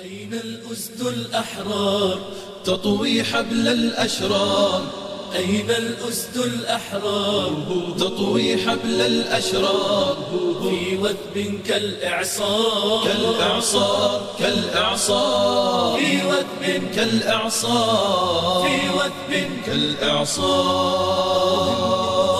أين الأسد الأحرار تطوي حبل الأشرار؟ أين الأسد الأحرار تطوي حبل الأشرار في وثب كالإعصار؟ كالإعصار كالإعصار. في وثب كالإعصار. في وثب كالإعصار.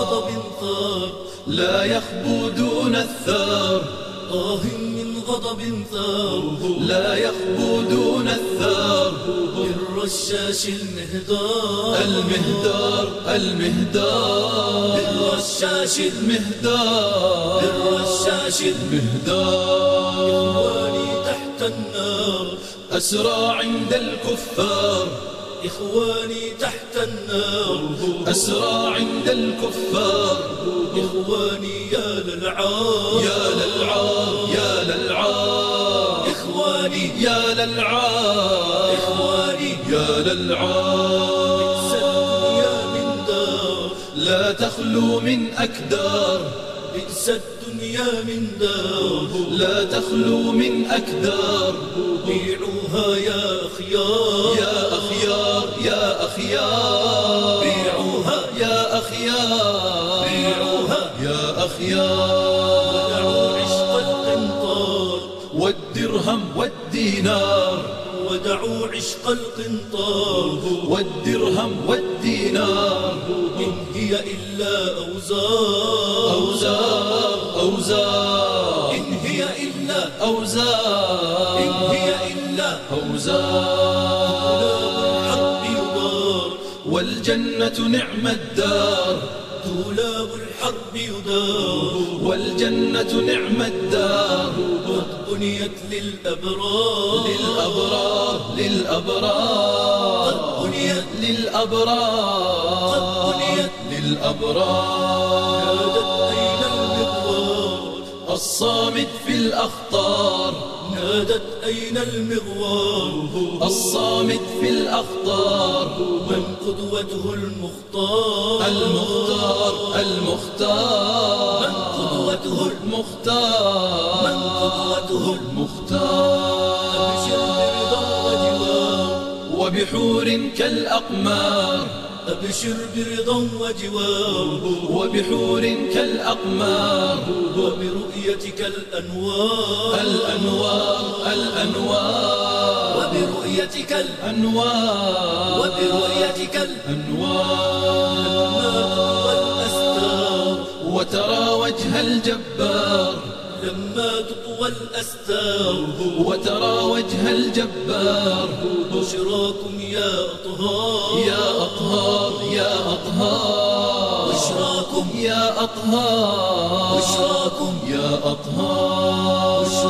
غضب ثار. لا يخبو دون الثار. آه من غضب ثار. لا يخبو دون الثار بالرشاش المهدار. المهدار المهدار. بالرشاش المهدار. بالرشاش المهدار. إخواني تحت النار. أسرى عند الكفار. إخواني تحت النار. أسرى عند الكفار. إخواني يا للعار. يا للعار. للعار إخواني يا للعار الدنيا من دار لا تخلو من أكدار. بئس الدنيا من دار لا تخلو من أكدار. بيعوها يا أخيار. يا أخيار يا أخيار. بيعوها. يا أخيار. بيعوها. يا أخيار. والدرهم والدينار ودعوا عشق القنطار. والدرهم والدينار إن هي إلا أوزار. أوزار. أوزار إن هي إلا أوزار. إن هي إلا أوزار. يدار والجنة نعم الدار. دولاب الحرب يدار والجنة نعم الدار قد بنيت للأبرار للأبرار للأبرار قد بنيت للأبرار قد بنيت للأبرار نادت أين المغوار الصامت في الأخطار نادت أين المغوار؟ الصامت في الأخطار. من قدوته المختار؟ المختار المختار. من قدوته المختار. من قدوته المختار. أبشر برضا وجوار وبحور كالأقمار. أبشر برضا وجوار وبحور كالأقمار وبرؤيتك الأنوار الأنوار الأنوار. وبرؤيتك الأنوار وبرؤيتك الأنوار والأستار وترى وجه الجبار لما تطوى الأستار. وترى وجه الجبار. بشراكم يا أطهار. يا أطهار يا أطهار. بشراكم. يا أطهار. بشراكم. يا أطهار.